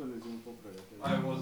Хто не зиму поправити? I was